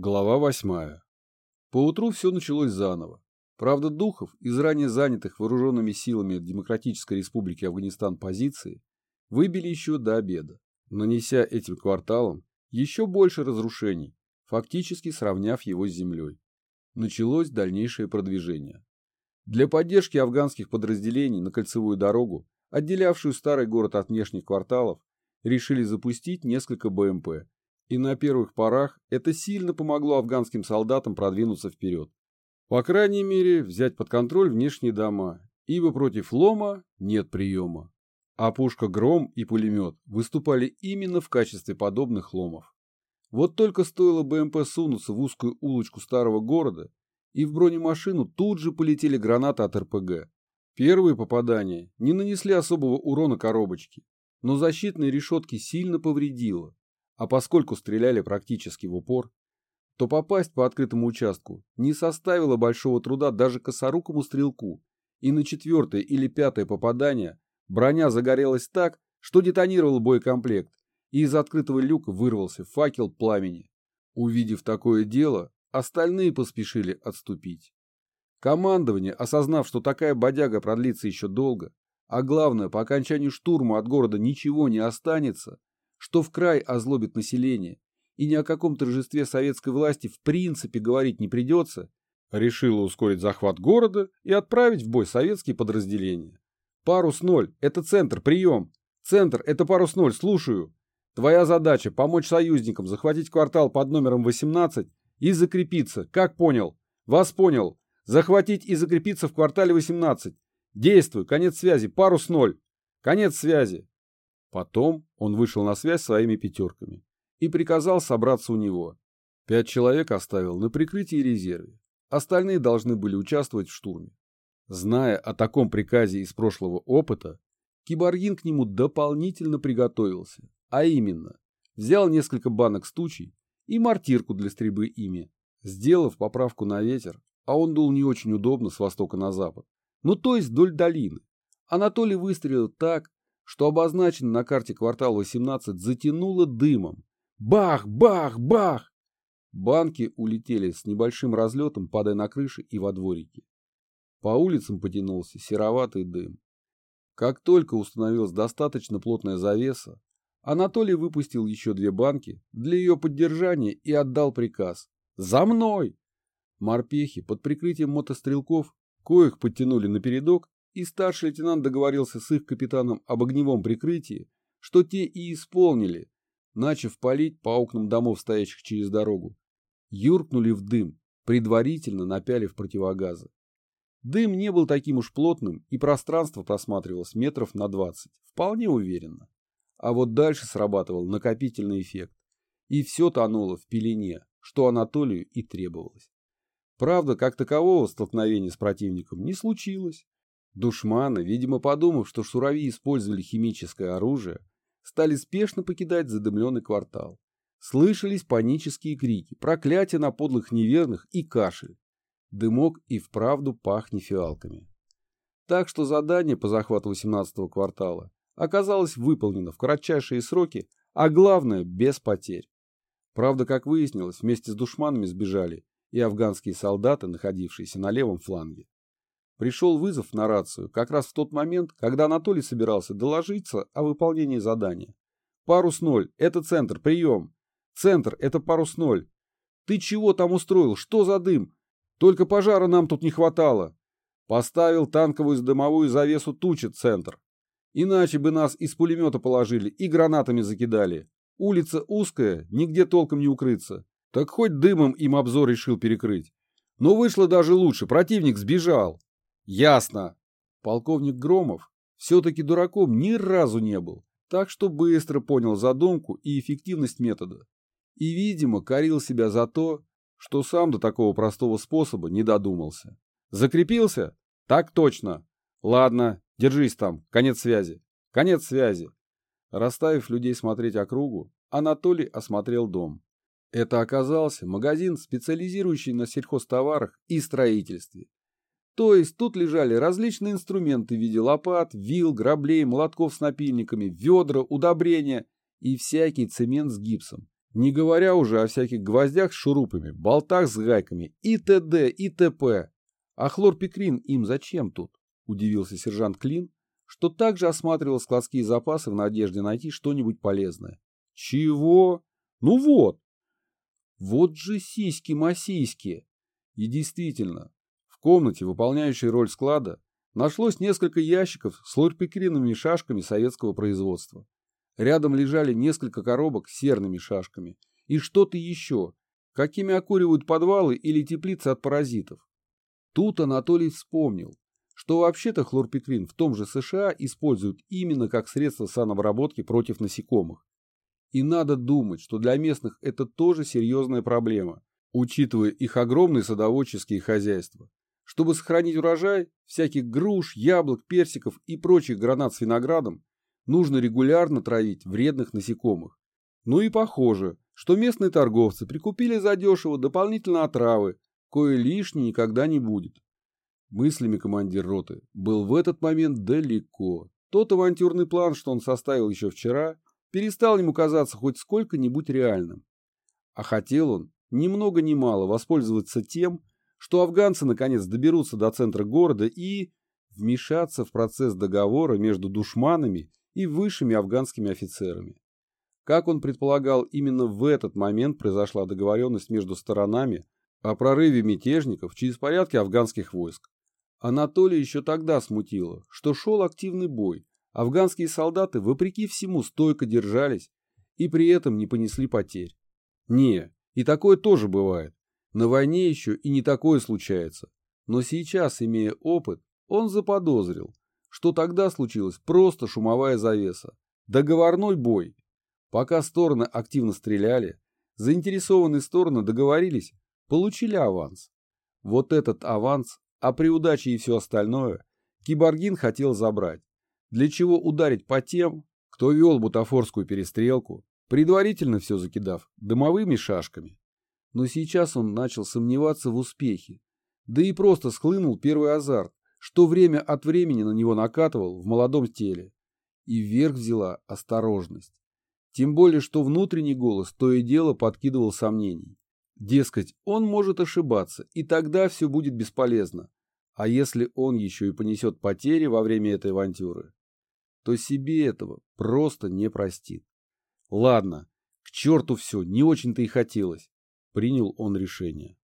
Глава восьмая. Поутру все началось заново. Правда, Духов из ранее занятых вооруженными силами Демократической Республики Афганистан позиции выбили еще до обеда, нанеся этим кварталам еще больше разрушений, фактически сравняв его с землей. Началось дальнейшее продвижение. Для поддержки афганских подразделений на кольцевую дорогу, отделявшую старый город от внешних кварталов, решили запустить несколько БМП и на первых порах это сильно помогло афганским солдатам продвинуться вперед. По крайней мере, взять под контроль внешние дома, ибо против лома нет приема. А пушка «Гром» и пулемет выступали именно в качестве подобных ломов. Вот только стоило БМП сунуться в узкую улочку старого города, и в бронемашину тут же полетели гранаты от РПГ. Первые попадания не нанесли особого урона коробочке, но защитные решетки сильно повредило, а поскольку стреляли практически в упор, то попасть по открытому участку не составило большого труда даже косорукому стрелку, и на четвертое или пятое попадание броня загорелась так, что детонировал боекомплект, и из открытого люка вырвался факел пламени. Увидев такое дело, остальные поспешили отступить. Командование, осознав, что такая бодяга продлится еще долго, а главное, по окончанию штурма от города ничего не останется, что в край озлобит население, и ни о каком торжестве советской власти в принципе говорить не придется, решила ускорить захват города и отправить в бой советские подразделения. «Парус-0, это центр, прием! Центр, это парус-0, слушаю! Твоя задача – помочь союзникам захватить квартал под номером 18 и закрепиться, как понял? Вас понял! Захватить и закрепиться в квартале 18! Действуй, конец связи, парус-0! Конец связи!» Потом он вышел на связь своими пятерками и приказал собраться у него. Пять человек оставил на прикрытии резерве. Остальные должны были участвовать в штурме. Зная о таком приказе из прошлого опыта, Киборгин к нему дополнительно приготовился, а именно, взял несколько банок с тучей и мортирку для стрельбы ими, сделав поправку на ветер, а он дул не очень удобно с востока на запад, ну то есть вдоль долины. Анатолий выстрелил так, что обозначено на карте квартал 18, затянуло дымом. Бах, бах, бах! Банки улетели с небольшим разлетом, падая на крыши и во дворики. По улицам потянулся сероватый дым. Как только установилась достаточно плотная завеса, Анатолий выпустил еще две банки для ее поддержания и отдал приказ. «За мной!» Морпехи под прикрытием мотострелков, коих подтянули на передок, и старший лейтенант договорился с их капитаном об огневом прикрытии, что те и исполнили, начав палить по окнам домов, стоящих через дорогу. Юркнули в дым, предварительно напялив противогазы. Дым не был таким уж плотным, и пространство просматривалось метров на двадцать, вполне уверенно. А вот дальше срабатывал накопительный эффект. И все тонуло в пелене, что Анатолию и требовалось. Правда, как такового столкновения с противником не случилось. Душманы, видимо подумав, что шурави использовали химическое оружие, стали спешно покидать задымленный квартал. Слышались панические крики, проклятия на подлых неверных и кашель. Дымок и вправду пахнет фиалками. Так что задание по захвату 18-го квартала оказалось выполнено в кратчайшие сроки, а главное, без потерь. Правда, как выяснилось, вместе с душманами сбежали и афганские солдаты, находившиеся на левом фланге. Пришел вызов на рацию как раз в тот момент, когда Анатолий собирался доложиться о выполнении задания. «Парус ноль, это центр, прием! Центр, это парус ноль! Ты чего там устроил? Что за дым? Только пожара нам тут не хватало!» Поставил танковую дымовую завесу тучи центр. Иначе бы нас из пулемета положили и гранатами закидали. Улица узкая, нигде толком не укрыться. Так хоть дымом им обзор решил перекрыть. Но вышло даже лучше, противник сбежал. Ясно. Полковник Громов все-таки дураком ни разу не был, так что быстро понял задумку и эффективность метода. И, видимо, корил себя за то, что сам до такого простого способа не додумался. Закрепился? Так точно. Ладно, держись там, конец связи. Конец связи. Расставив людей смотреть округу, Анатолий осмотрел дом. Это оказался магазин, специализирующий на сельхозтоварах и строительстве. То есть тут лежали различные инструменты в виде лопат, вил, граблей, молотков с напильниками, ведра, удобрения и всякий цемент с гипсом. Не говоря уже о всяких гвоздях с шурупами, болтах с гайками и т.д. и т.п. А хлорпикрин им зачем тут? Удивился сержант Клин, что также осматривал складские запасы в надежде найти что-нибудь полезное. Чего? Ну вот. Вот же сиськи-масиськи. И действительно, в комнате, выполняющей роль склада, нашлось несколько ящиков с лорпикриновыми шашками советского производства. Рядом лежали несколько коробок с серными шашками и что-то еще, какими окуривают подвалы или теплицы от паразитов. Тут Анатолий вспомнил, что вообще-то хлорпикрин в том же США используют именно как средство санобработки против насекомых. И надо думать, что для местных это тоже серьезная проблема, учитывая их огромные садоводческие хозяйства. Чтобы сохранить урожай, всяких груш, яблок, персиков и прочих гранат с виноградом нужно регулярно травить вредных насекомых. Ну и похоже, что местные торговцы прикупили задешево дополнительно отравы, кое лишней никогда не будет. Мыслями командир роты был в этот момент далеко. Тот авантюрный план, что он составил еще вчера, перестал ему казаться хоть сколько-нибудь реальным. А хотел он, ни много ни мало, воспользоваться тем, что афганцы наконец доберутся до центра города и вмешаться в процесс договора между душманами и высшими афганскими офицерами. Как он предполагал, именно в этот момент произошла договоренность между сторонами о прорыве мятежников через порядки афганских войск. Анатолия еще тогда смутило, что шел активный бой. Афганские солдаты, вопреки всему, стойко держались и при этом не понесли потерь. Не, и такое тоже бывает. На войне еще и не такое случается. Но сейчас, имея опыт, он заподозрил, что тогда случилась просто шумовая завеса. Договорной бой. Пока стороны активно стреляли, заинтересованные стороны договорились, получили аванс. Вот этот аванс а при удаче и все остальное Киборгин хотел забрать, для чего ударить по тем, кто вел бутафорскую перестрелку, предварительно все закидав дымовыми шашками. Но сейчас он начал сомневаться в успехе, да и просто схлынул первый азарт, что время от времени на него накатывал в молодом теле. И вверх взяла осторожность. Тем более, что внутренний голос то и дело подкидывал сомнений. Дескать, он может ошибаться, и тогда все будет бесполезно. А если он еще и понесет потери во время этой авантюры, то себе этого просто не простит. Ладно, к черту все, не очень-то и хотелось. Принял он решение.